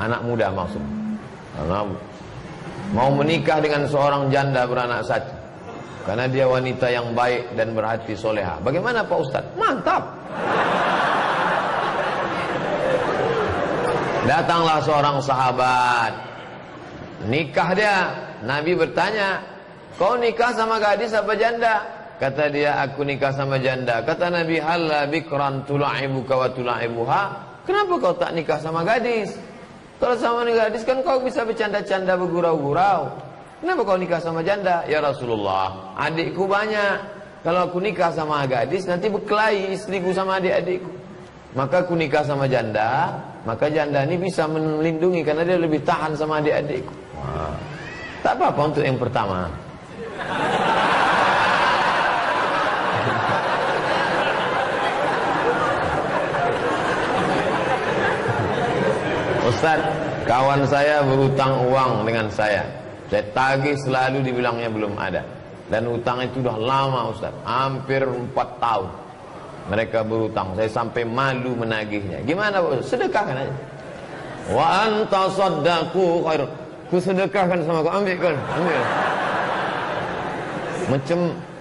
anak muda maksud. Karena mau menikah dengan seorang janda beranak satu. Karena dia wanita yang baik dan berhati soleha. Bagaimana Pak Ustaz? Mantap. Datanglah seorang sahabat. Nikah dia. Nabi bertanya, kau nikah sama gadis apa janda? Kata dia, aku nikah sama janda. Kata Nabi, halla bikran tula'ibuka wa tula'ibuha. Kenapa kau tak nikah sama gadis? Kalau sama gadis kan kau bisa bercanda-canda bergurau-gurau. Kenapa kau nikah sama janda? Ya Rasulullah, adikku banyak. Kalau aku nikah sama gadis nanti berkelahi istriku sama adik-adikku. Maka aku nikah sama janda, maka janda ini bisa melindungi karena dia lebih tahan sama adik-adikku. Tak apa-apa untuk yang pertama. Ustaz, kawan saya berutang uang dengan saya. Saya tagih selalu dibilangnya belum ada. Dan utang itu sudah lama Ustaz, hampir 4 tahun. Mereka berutang, saya sampai malu menagihnya. Gimana Pak? Sedekahkan aja. Wa anta saddaqu khair. Ku sedekahkan sama kau, ambil ambil. Macam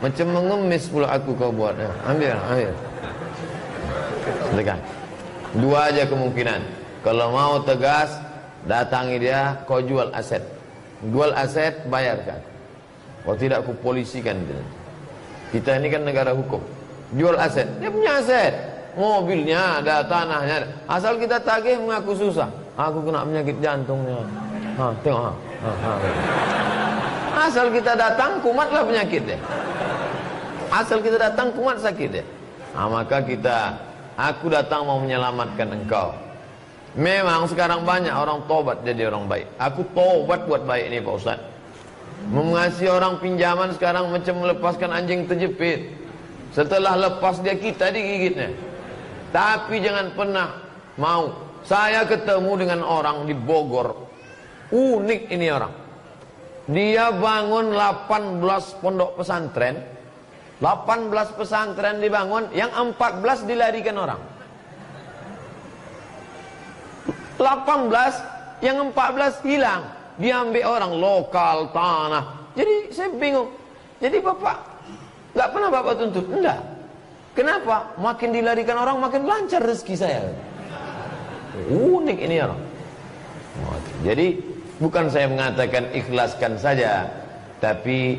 macam mengemis pula aku kau buat. Ambil, ambil. Sedekah. Dua aja kemungkinan. Kalau mau tegas, datangi dia, kau jual aset. Jual aset, bayarkan. Kalau tidak, aku polisikan. Kita ini kan negara hukum. Jual aset, dia punya aset. Mobilnya ada, tanahnya ada. Asal kita tagih mengaku susah. Aku kena penyakit jantungnya. Ha, tengok ha. ha, ha. Asal kita datang kumatlah penyakit dia. Asal kita datang kumat sakit dia. Nah, maka kita aku datang mau menyelamatkan engkau. Memang sekarang banyak orang tobat jadi orang baik. Aku tobat buat baik ini Pak Ustaz. Mengasihi orang pinjaman sekarang macam melepaskan anjing terjepit. Setelah lepas dia kita digigitnya. Tapi jangan pernah mau. Saya ketemu dengan orang di Bogor Unik ini orang. Dia bangun 18 pondok pesantren. 18 pesantren dibangun, yang 14 dilarikan orang. 18, yang 14 hilang. Diambil orang lokal, tanah. Jadi saya bingung. Jadi Bapak, nggak pernah Bapak tuntut? Enggak. Kenapa? Makin dilarikan orang, makin lancar rezeki saya. Unik ini orang. Jadi Bukan saya mengatakan ikhlaskan saja, tapi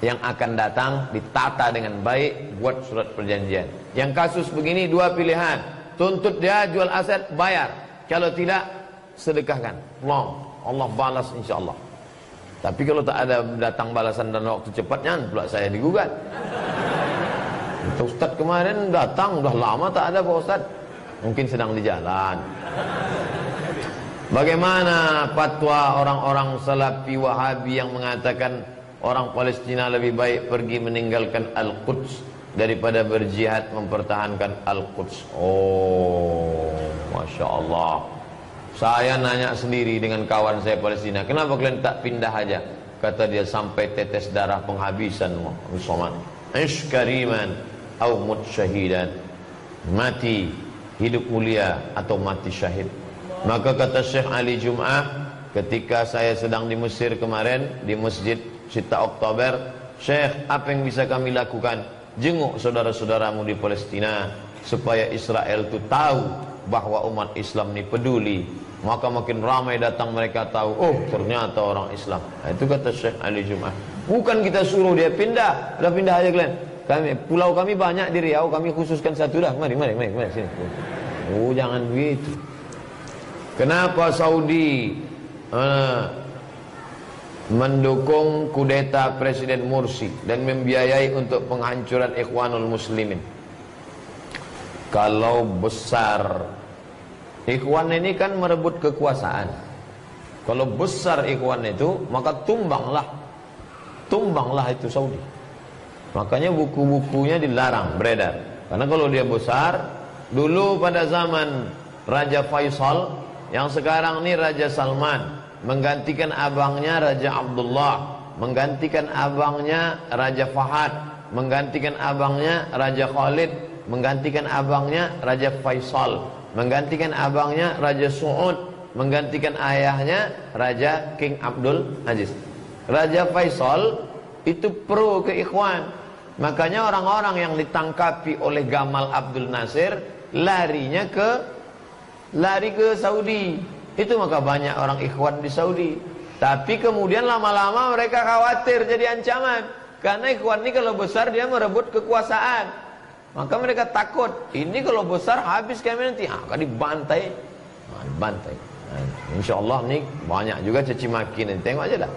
yang akan datang ditata dengan baik buat surat perjanjian. Yang kasus begini dua pilihan, tuntut dia jual aset bayar, kalau tidak sedekahkan. Long, Allah balas insya Allah. Tapi kalau tak ada datang balasan dan waktu cepatnya, pula saya digugat. Ustaz kemarin datang, udah lama tak ada Pak Ustaz. Mungkin sedang di jalan. Bagaimana fatwa orang-orang salafi wahabi yang mengatakan orang Palestina lebih baik pergi meninggalkan Al-Quds daripada berjihad mempertahankan Al-Quds. Oh, Masya Allah. Saya nanya sendiri dengan kawan saya Palestina, kenapa kalian tak pindah aja? Kata dia sampai tetes darah penghabisan Muhammad. Ish kariman mut syahidan. Mati hidup mulia atau mati syahid. Maka kata Syekh Ali Jum'ah ketika saya sedang di Mesir kemarin di Masjid Sita Oktober, Syekh, apa yang bisa kami lakukan? Jenguk saudara-saudaramu di Palestina supaya Israel itu tahu bahwa umat Islam ini peduli. Maka makin ramai datang mereka tahu, oh ternyata orang Islam. Nah, itu kata Syekh Ali Jum'ah. Bukan kita suruh dia pindah, udah pindah aja kalian. Kami pulau kami banyak di Riau, kami khususkan satu dah. Mari, mari, mari, mari sini. Oh, jangan begitu. Kenapa Saudi uh, mendukung kudeta Presiden Mursi dan membiayai untuk penghancuran Ikhwanul Muslimin? Kalau besar Ikhwan ini kan merebut kekuasaan. Kalau besar Ikhwan itu, maka tumbanglah. Tumbanglah itu Saudi. Makanya buku-bukunya dilarang beredar. Karena kalau dia besar, dulu pada zaman Raja Faisal yang sekarang ini Raja Salman menggantikan abangnya Raja Abdullah, menggantikan abangnya Raja Fahad, menggantikan abangnya Raja Khalid, menggantikan abangnya Raja Faisal, menggantikan abangnya Raja Suud, menggantikan ayahnya Raja King Abdul Aziz. Raja Faisal itu pro ke ikhwan. Makanya orang-orang yang ditangkapi oleh Gamal Abdul Nasir larinya ke lari ke Saudi. Itu maka banyak orang ikhwan di Saudi. Tapi kemudian lama-lama mereka khawatir jadi ancaman. Karena ikhwan ini kalau besar dia merebut kekuasaan. Maka mereka takut. Ini kalau besar habis kami nanti. Ah, akan dibantai. Ah, dibantai. Nah, Insya Allah ni banyak juga caci maki nanti. Tengok aja dah.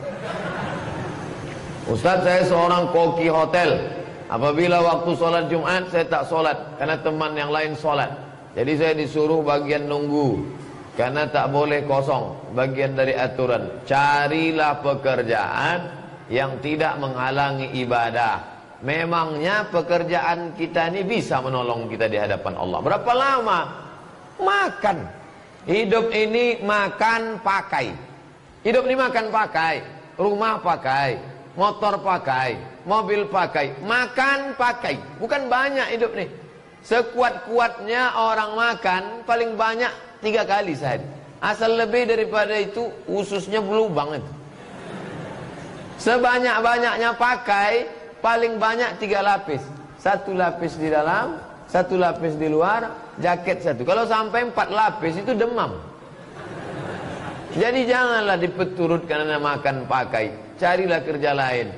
Ustaz saya seorang koki hotel. Apabila waktu solat Jumat saya tak solat. Karena teman yang lain solat. Jadi saya disuruh bagian nunggu. Karena tak boleh kosong. Bagian dari aturan. Carilah pekerjaan yang tidak menghalangi ibadah. Memangnya pekerjaan kita ini bisa menolong kita di hadapan Allah. Berapa lama? Makan. Hidup ini makan pakai. Hidup ini makan pakai. Rumah pakai. Motor pakai. Mobil pakai. Makan pakai. Bukan banyak hidup nih. Sekuat-kuatnya orang makan paling banyak tiga kali sehari. Asal lebih daripada itu ususnya berlubang itu. Sebanyak-banyaknya pakai paling banyak tiga lapis. Satu lapis di dalam, satu lapis di luar, jaket satu. Kalau sampai empat lapis itu demam. Jadi janganlah dipeturut karena makan pakai. Carilah kerja lain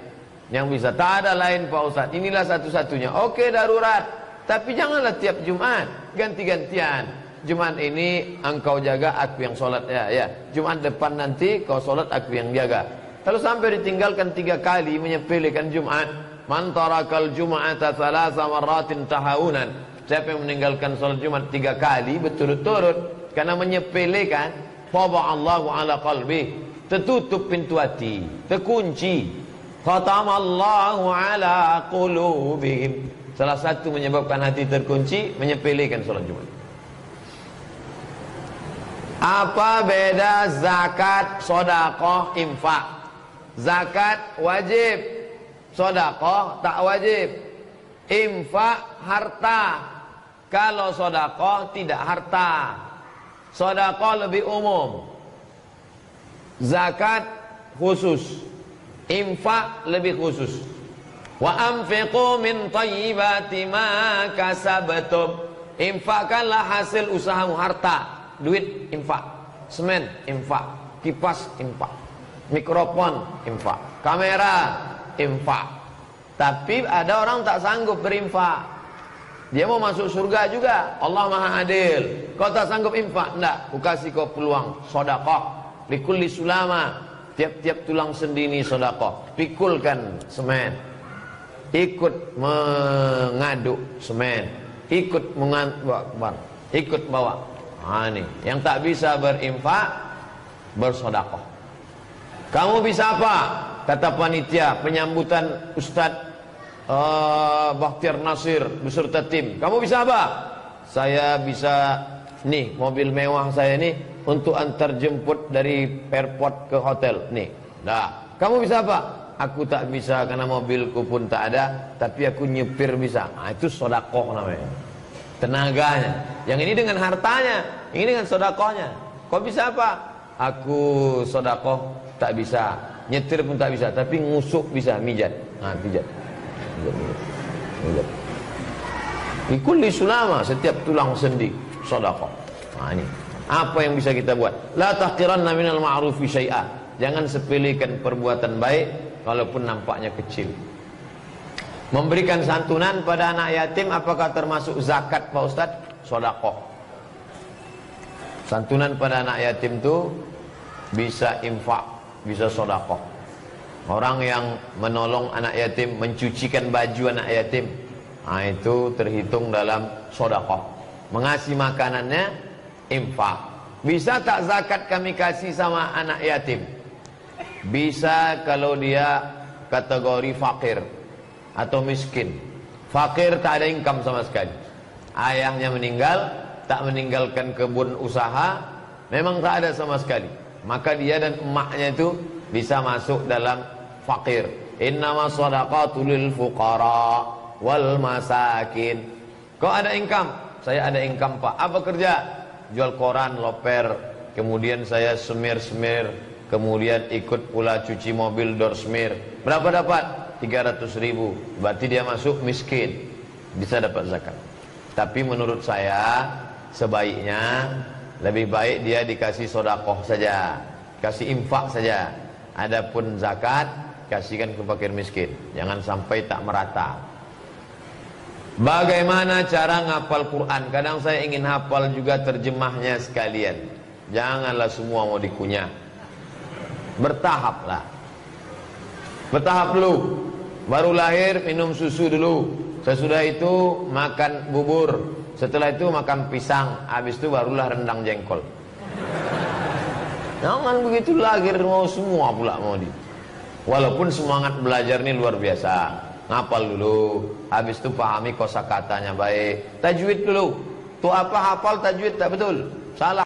yang bisa. Tak ada lain Pak Ustaz. Inilah satu-satunya. Oke darurat. Tapi janganlah tiap Jumat ganti-gantian. Jumat ini engkau jaga, aku yang solat ya. ya. Jumat depan nanti kau solat, aku yang jaga. Kalau sampai ditinggalkan tiga kali menyepelekan Jumat, man tarakal Jum'ata thalatha marratin tahawunan. Siapa yang meninggalkan salat Jumat tiga kali berturut-turut karena menyepelekan, faba Allahu ala qalbi, tertutup pintu hati, terkunci. Khatamallahu ala qulubihim. Salah satu menyebabkan hati terkunci menyepelekan salat Jumat. Apa beda zakat, sodakoh, infak? Zakat wajib Sodakoh tak wajib. Infak harta. Kalau sodakoh tidak harta. Sodakoh lebih umum. Zakat khusus. Infak lebih khusus Wa anfiqu min tayyibati ma kasabtum Infakkanlah hasil usahamu harta Duit infak Semen infak Kipas infak mikrofon infak, kamera infak. Tapi ada orang tak sanggup berinfak. Dia mau masuk surga juga. Allah Maha Adil. Kau tak sanggup infak? Enggak. Aku kasih kau peluang sedekah. Likulli sulama. Tiap-tiap tulang sendi ini sedekah. Pikulkan semen. Ikut mengaduk semen. Ikut mengaduk Ikut bawa. Ha ni. Yang tak bisa berinfak bersedekah. Kamu bisa apa? Kata panitia penyambutan Ustadz uh, Bakhtiar Nasir beserta tim. Kamu bisa apa? Saya bisa nih mobil mewah saya nih untuk antar jemput dari airport ke hotel. Nih. Dah. Kamu bisa apa? Aku tak bisa karena mobilku pun tak ada, tapi aku nyepir bisa. Nah, itu sodakoh namanya. Tenaganya. Yang ini dengan hartanya, ini dengan sodakohnya. Kau bisa apa? Aku sodakoh tak bisa nyetir pun tak bisa tapi ngusuk bisa mijat ha pijat mijat mijat Ikulli sulama setiap tulang sendi sedekah. Ha ini. Apa yang bisa kita buat? La tahqiranna minal ma'rufi syai'a. Jangan sepelekan perbuatan baik walaupun nampaknya kecil. Memberikan santunan pada anak yatim apakah termasuk zakat Pak Ustaz? Sedekah. Santunan pada anak yatim itu bisa infak bisa sodakoh. Orang yang menolong anak yatim, mencucikan baju anak yatim, nah, itu terhitung dalam sodakoh. Mengasih makanannya, infak. Bisa tak zakat kami kasih sama anak yatim? Bisa kalau dia kategori fakir atau miskin. Fakir tak ada income sama sekali. Ayahnya meninggal, tak meninggalkan kebun usaha, memang tak ada sama sekali maka dia dan emaknya itu bisa masuk dalam fakir. Innama shadaqatu fuqara wal masakin. Kau ada income? Saya ada income, Pak. Apa kerja? Jual koran, loper, kemudian saya semir-semir, kemudian ikut pula cuci mobil door semir. Berapa dapat? 300 ribu. Berarti dia masuk miskin. Bisa dapat zakat. Tapi menurut saya sebaiknya lebih baik dia dikasih sodakoh saja. Kasih infak saja. Adapun zakat kasihkan ke fakir miskin. Jangan sampai tak merata. Bagaimana cara ngapal Quran? Kadang saya ingin hafal juga terjemahnya sekalian. Janganlah semua mau dikunyah. Bertahaplah. Bertahap dulu. Baru lahir minum susu dulu. Sesudah itu makan bubur. Setelah itu makan pisang. Habis itu barulah rendang jengkol. Jangan begitu lahir mau semua pula mau di. Walaupun semangat belajar ini luar biasa. Ngapal dulu, habis itu pahami kosakatanya baik. Tajwid dulu. Tuh apa hafal tajwid tak betul? Salah.